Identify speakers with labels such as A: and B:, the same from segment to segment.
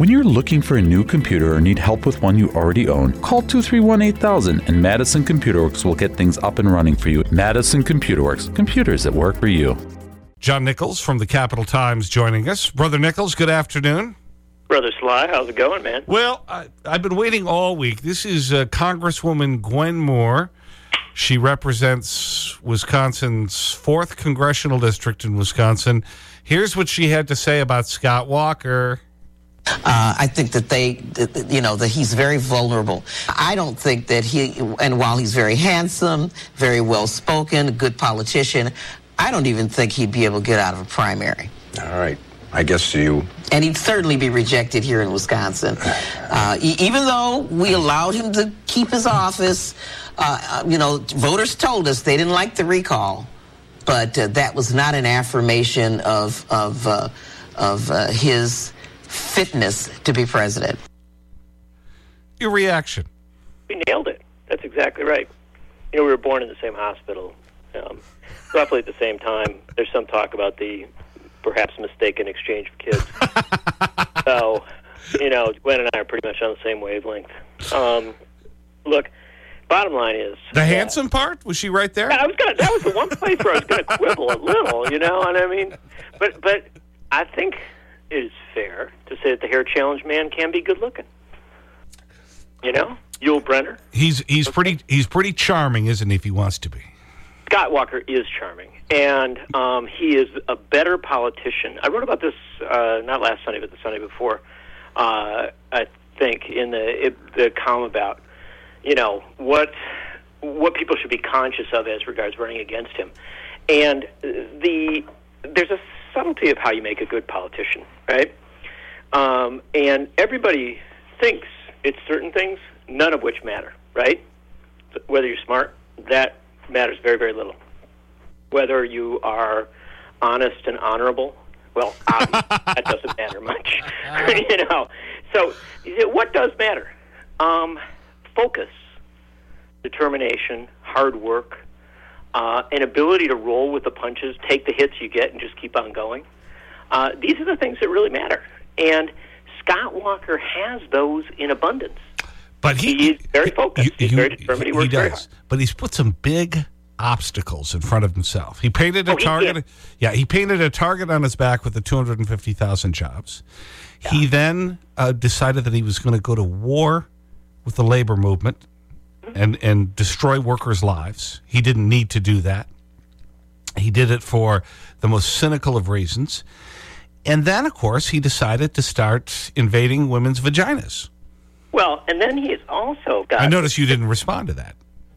A: When you're looking for a new computer or need help with one you already own, call 231 8000 and Madison Computer Works will get things up and running for you. Madison Computer Works, computers that work for you.
B: John Nichols from the Capital Times joining us. Brother Nichols, good afternoon.
C: Brother Sly, how's it going, man?
B: Well, I, have been waiting all week. This is uh, Congresswoman Gwen Moore. She represents Wisconsin's 4th Congressional District in Wisconsin. Here's what she had to say about Scott Walker.
D: Uh, I think that they, you know, that he's very vulnerable. I don't think that he, and while he's very handsome, very well spoken, a good politician, I don't even think he'd be able to get out of a primary.
E: All right. I guess you.
D: And he'd certainly be rejected here in Wisconsin. Uh, e even though we allowed him to keep his office, uh, uh you know, voters told us they didn't like the recall, but uh, that was not an affirmation of, of, uh, of his fitness to be president.
B: Your reaction?
C: We nailed it. That's exactly right. You know, we were born in the same hospital, um, roughly at the same time. There's some talk about the perhaps mistaken exchange of kids. so, you know, Gwen and I are pretty much on the same wavelength. Um, look, bottom line is
B: the handsome part. Was she right there?
C: I was gonna. That was the one place where I was going to quibble a little, you know. And I mean, but but I think it is fair to say that the hair challenge man can be good looking. You know, Yul Brynner.
B: He's he's okay. pretty he's pretty charming, isn't he? If he wants to be.
C: Scott Walker is charming, and um, he is a better politician. I wrote about this uh, not last Sunday, but the Sunday before. Uh, I think in the it, the column about you know what what people should be conscious of as regards running against him, and the there's a subtlety of how you make a good politician, right? Um, and everybody thinks it's certain things, none of which matter, right? Whether you're smart, that matters very, very little. Whether you are honest and honorable, well, that doesn't matter much, you know. So, what does matter? Um, focus, determination, hard work, uh, an ability to roll with the punches, take the hits you get, and just keep on going. Uh, these are the things that really matter. And Scott Walker has those in abundance.
B: But he,
C: he's very focused. he's very determined. He, he does.
B: But he's put some big obstacles in front of himself. He painted a oh, target. Yeah, he painted a target on his back with the 250,000 jobs. Yeah. He then uh, decided that he was going to go to war with the labor movement and, and destroy workers' lives. He didn't need to do that. He did it for the most cynical of reasons. And then, of course, he decided to start invading women's vaginas.
C: Well, and then he's also got.
B: I notice you didn't respond to that.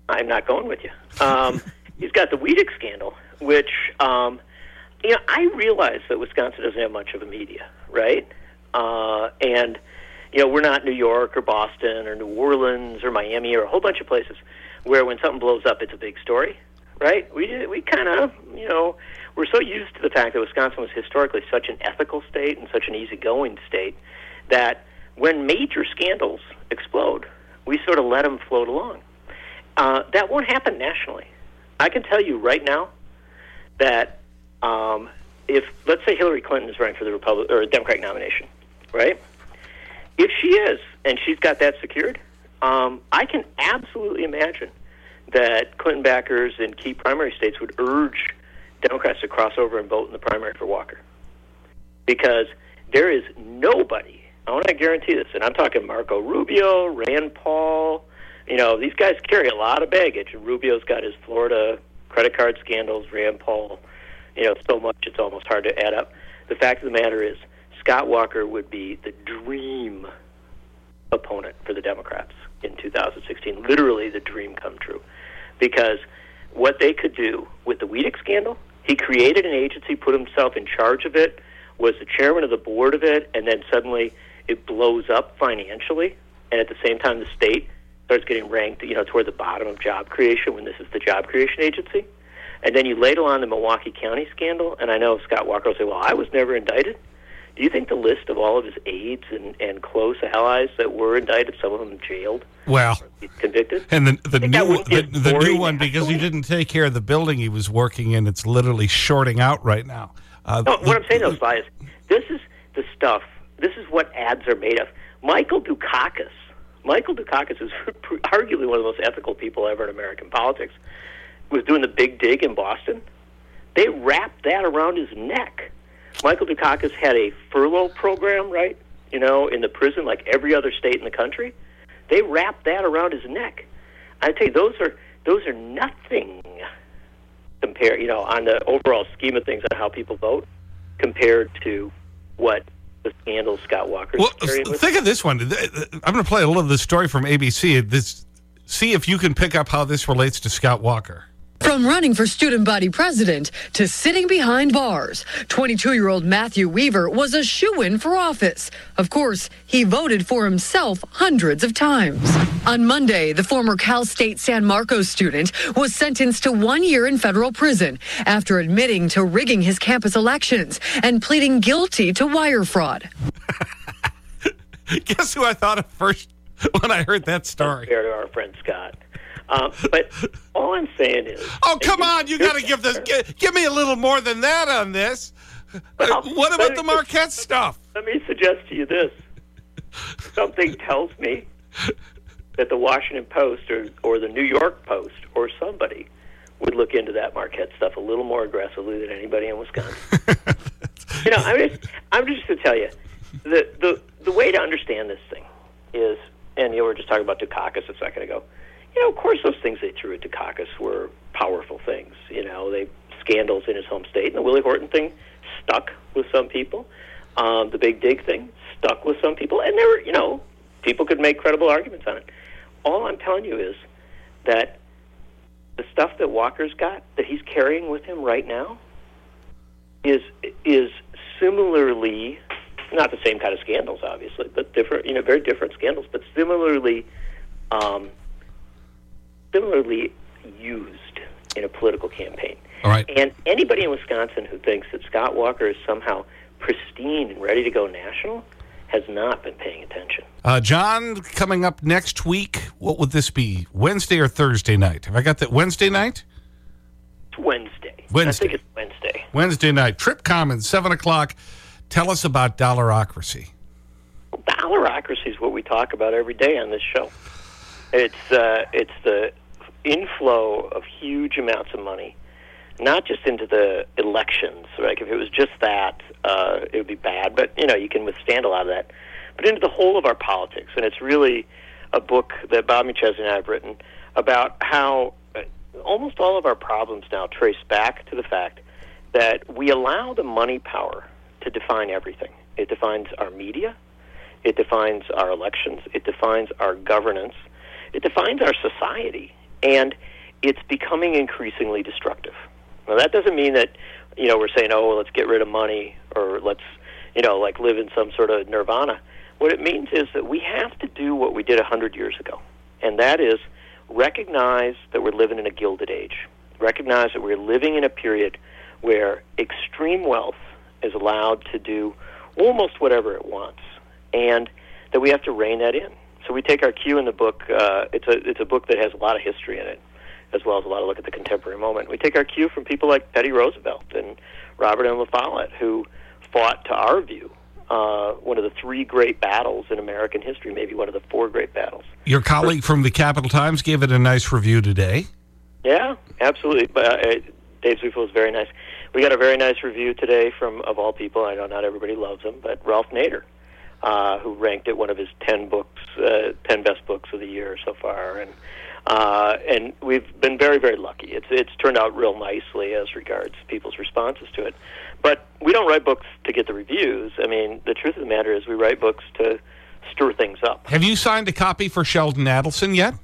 C: I'm not going with you. Um, he's got the WEDC scandal, which, um, you know, I realize that Wisconsin doesn't have much of a media, right? Uh, and you know, we're not New York or Boston or New Orleans or Miami or a whole bunch of places where when something blows up, it's a big story, right? We we kind of, you know, we're so used to the fact that Wisconsin was historically such an ethical state and such an easygoing state that when major scandals explode, we sort of let them float along. Uh, that won't happen nationally. I can tell you right now that um, if, let's say, Hillary Clinton is running for the Republic or Democratic nomination, right? If she is, and she's got that secured, um, I can absolutely imagine that Clinton backers in key primary states would urge Democrats to cross over and vote in the primary for Walker. Because there is nobody, I want to guarantee this, and I'm talking Marco Rubio, Rand Paul, you know, these guys carry a lot of baggage. Rubio's got his Florida credit card scandals, Rand Paul, you know, so much it's almost hard to add up. The fact of the matter is, Scott Walker would be the dream opponent for the Democrats in 2016. Literally, the dream come true. Because what they could do with the WEDC scandal, he created an agency, put himself in charge of it, was the chairman of the board of it, and then suddenly it blows up financially. And at the same time, the state starts getting ranked, you know, toward the bottom of job creation when this is the job creation agency. And then you ladle on the Milwaukee County scandal, and I know Scott Walker will say, well, I was never indicted. Do you think the list of all of his aides and, and close allies that were indicted, some of them jailed,
B: well,
C: convicted?
B: And the, the new, the, the new one, because he didn't take care of the building he was working in, it's literally shorting out right now.
C: Uh, no, what I'm saying, though, Sly, is this is the stuff this is what ads are made of. Michael Dukakis, Michael Dukakis is arguably one of the most ethical people ever in American politics. Was doing the big dig in Boston. They wrapped that around his neck. Michael Dukakis had a furlough program, right? You know, in the prison, like every other state in the country. They wrapped that around his neck. I tell you, those are those are nothing compared, you know, on the overall scheme of things on how people vote compared to what the scandal Scott Walker.
B: Well, think of this one. I'm going to play a little of this story from ABC. This, see if you can pick up how this relates to Scott Walker.
F: From running for student body president to sitting behind bars, 22 year old Matthew Weaver was a shoe in for office. Of course, he voted for himself hundreds of times. On Monday, the former Cal State San Marcos student was sentenced to one year in federal prison after admitting to rigging his campus elections and pleading guilty to wire fraud.
B: Guess who I thought of first when I heard that story?
C: Fair to our friend Scott. Um, but all I'm saying is.
B: Oh, come on. You got to give this. Give, give, me a little more than that on this. Well, what about the Marquette stuff?
C: Let me suggest to you this. Something tells me that the Washington Post or, or the New York Post or somebody would look into that Marquette stuff a little more aggressively than anybody in Wisconsin. you know, I'm just, I'm just to tell you, the, the, the way to understand this thing is, and you know, we were just talking about Dukakis a second ago you know, of course, those things they threw at Dukakis were powerful things. You know, they scandals in his home state, and the Willie Horton thing stuck with some people. Um, the Big Dig thing stuck with some people, and there were, you know, people could make credible arguments on it. All I'm telling you is that the stuff that Walker's got that he's carrying with him right now is is similarly not the same kind of scandals, obviously, but different, you know, very different scandals, but similarly um, similarly used in a political campaign.
B: All right.
C: And anybody in Wisconsin who thinks that Scott Walker is somehow pristine and ready to go national has not been paying attention.
B: Uh, John, coming up next week, what would this be? Wednesday or Thursday night? Have I got that Wednesday night?
C: It's Wednesday.
B: Wednesday.
C: I think it's Wednesday.
B: Wednesday night. Tripp Commons, 7 o'clock. Tell us about Dollarocracy.
C: Well, Dollarocracy is what we talk about every day on this show. It's, uh, it's the inflow of huge amounts of money, not just into the elections. Like if it was just that, uh, it would be bad. But you know, you can withstand a lot of that. But into the whole of our politics, and it's really a book that Bob McChesney and I have written about how uh, almost all of our problems now trace back to the fact that we allow the money power to define everything. It defines our media, it defines our elections, it defines our governance, it defines our society and it's becoming increasingly destructive. Now that doesn't mean that you know we're saying oh let's get rid of money or let's you know like live in some sort of nirvana. What it means is that we have to do what we did a hundred years ago, and that is recognize that we're living in a gilded age. Recognize that we're living in a period where extreme wealth is allowed to do almost whatever it wants, and that we have to rein that in. So we take our cue in the book. Uh, it's a it's a book that has a lot of history in it, as well as a lot of look at the contemporary moment. We take our cue from people like Teddy Roosevelt and Robert M. La Follette, who fought, to our view, uh, one of the three great battles in American history, maybe one of the four great battles.
B: Your colleague from the Capital Times gave it a nice review today.
C: Yeah, absolutely. But uh, Dave Zweifel was very nice. We got a very nice review today from, of all people, I know not everybody loves him, but Ralph Nader uh, who ranked it one of his ten books, uh, ten best books of the year so far, and uh, and we've been very very lucky. It's it's turned out real nicely as regards people's responses to it. But we don't write books to get the reviews. I mean, the truth of the matter is we write books to stir things up.
B: Have you signed a copy for Sheldon Adelson yet?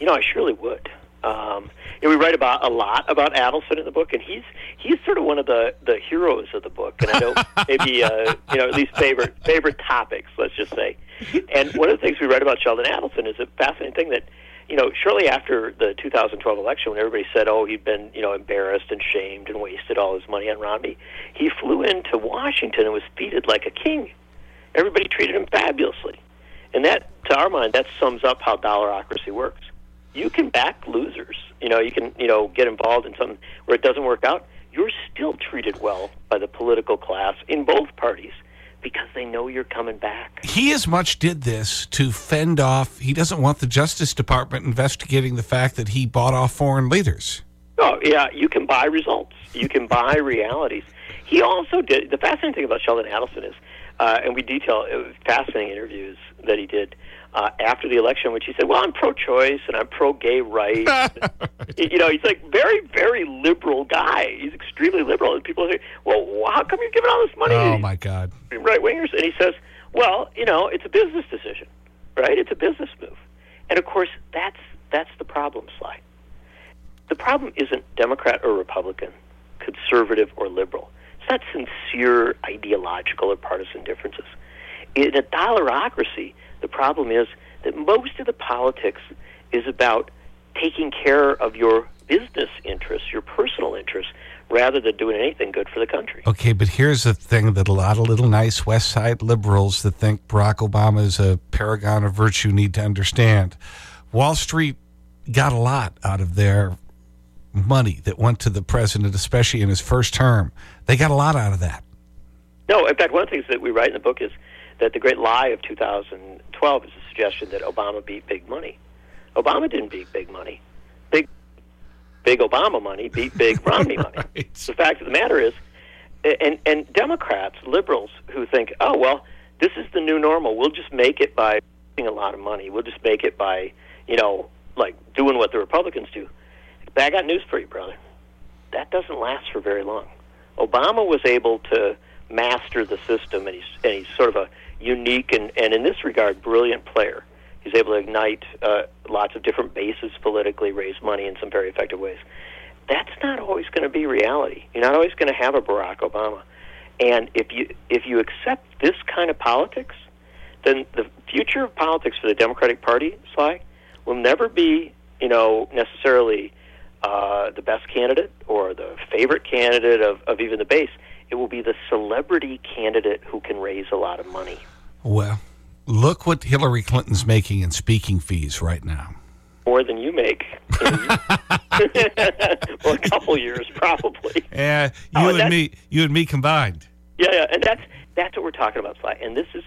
C: You know, I surely would. Um, know, we write about a lot about Adelson in the book, and he's he's sort of one of the the heroes of the book, and I know maybe uh, you know at least favorite favorite topics, let's just say. And one of the things we write about Sheldon Adelson is a fascinating thing that you know shortly after the 2012 election, when everybody said, "Oh, he'd been you know embarrassed and shamed and wasted all his money on Romney," he flew into Washington and was feted like a king. Everybody treated him fabulously, and that, to our mind, that sums up how dollarocracy works you can back losers. You know, you can you know get involved in something where it doesn't work out. You're still treated well by the political class in both parties because they know you're coming back.
B: He as much did this to fend off, he doesn't want the Justice Department investigating the fact that he bought off foreign leaders.
C: Oh, yeah, you can buy results. You can buy realities. He also did, the fascinating thing about Sheldon Adelson is, uh, and we detail uh, fascinating interviews that he did uh, after the election, which he said, "Well, I'm pro-choice and I'm pro-gay rights." you know, he's like very, very liberal guy. He's extremely liberal, and people say, "Well, how come you're giving all this money?"
B: Oh my God,
C: right wingers, and he says, "Well, you know, it's a business decision, right? It's a business move." And of course, that's that's the problem, Sly. The problem isn't Democrat or Republican, conservative or liberal. It's not sincere ideological or partisan differences. In a dollarocracy, the problem is that most of the politics is about taking care of your business interests, your personal interests, rather than doing anything good for the country.
B: Okay, but here's the thing that a lot of little nice West Side liberals that think Barack Obama is a paragon of virtue need to understand. Wall Street got a lot out of their money that went to the president, especially in his first term. They got a lot out of that.
C: No, in fact, one of the things that we write in the book is that the great lie of 2012 is the suggestion that Obama beat big money. Obama didn't beat big money. Big, big Obama money beat big Romney money. The fact of the matter is, and and Democrats, liberals who think, oh well, this is the new normal. We'll just make it by a lot of money. We'll just make it by you know like doing what the Republicans do. But I got news for you, brother. That doesn't last for very long. Obama was able to master the system, and he's and he's sort of a unique and, and in this regard, brilliant player. He's able to ignite uh, lots of different bases politically, raise money in some very effective ways. That's not always going to be reality. You're not always going to have a Barack Obama. And if you if you accept this kind of politics, then the future of politics for the Democratic Party, Sly, will never be you know necessarily uh, the best candidate or the favorite candidate of, of even the base. It will be the celebrity candidate who can raise a lot of money.
B: Well, look what Hillary Clinton's making in speaking fees right now.
C: More than you make. well, a couple years, probably.
B: Yeah, oh, you oh, and me, you and me combined.
C: Yeah, yeah, and that's that's what we're talking about, Sly. And this is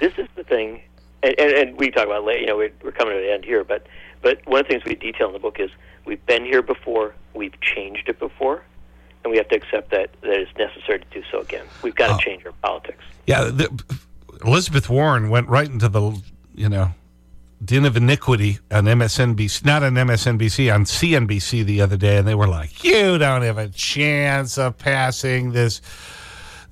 C: this is the thing, and, and, and we talk about later. You know, we're, we're coming to the end here, but but one of the things we detail in the book is we've been here before, we've changed it before, and we have to accept that that it's necessary to do so again. We've got to oh. change our politics.
B: Yeah, the, Elizabeth Warren went right into the, you know, din of iniquity on MSNBC, not on MSNBC, on CNBC the other day, and they were like, you don't have a chance of passing this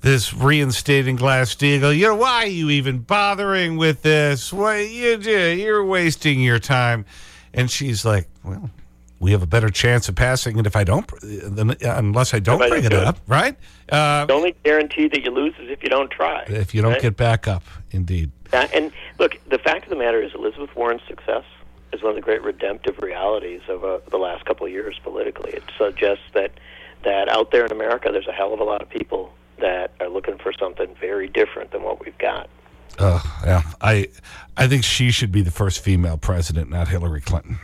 B: this reinstating Glass-Steagall. You know, why are you even bothering with this? Why you do? You're wasting your time. And she's like, well, we have a better chance of passing it if I don't, unless I don't bring it up, right?
C: Uh, the only guarantee that you lose is if you don't try.
B: If you don't
C: right?
B: get back up, indeed.
C: Uh, and look, the fact of the matter is Elizabeth Warren's success is one of the great redemptive realities of uh, the last couple of years politically. It suggests that, that out there in America, there's a hell of a lot of people that are looking for something very different than what we've got.
B: Uh, yeah, I, I think she should be the first female president, not Hillary Clinton.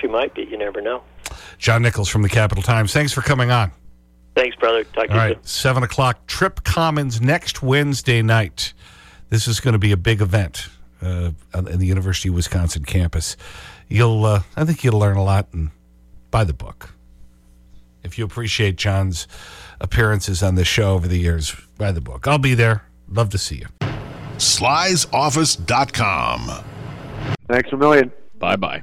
C: She might be. You never know.
B: John Nichols from the Capital Times. Thanks for coming on.
C: Thanks, brother. Talk to
B: All
C: you soon.
B: 7 o'clock, Tripp Commons next Wednesday night. This is going to be a big event uh, in the University of Wisconsin campus. You'll, uh, I think you'll learn a lot and buy the book. If you appreciate John's appearances on this show over the years, buy the book. I'll be there. Love to see you.
G: Sly'sOffice.com.
H: Thanks a million.
I: Bye bye.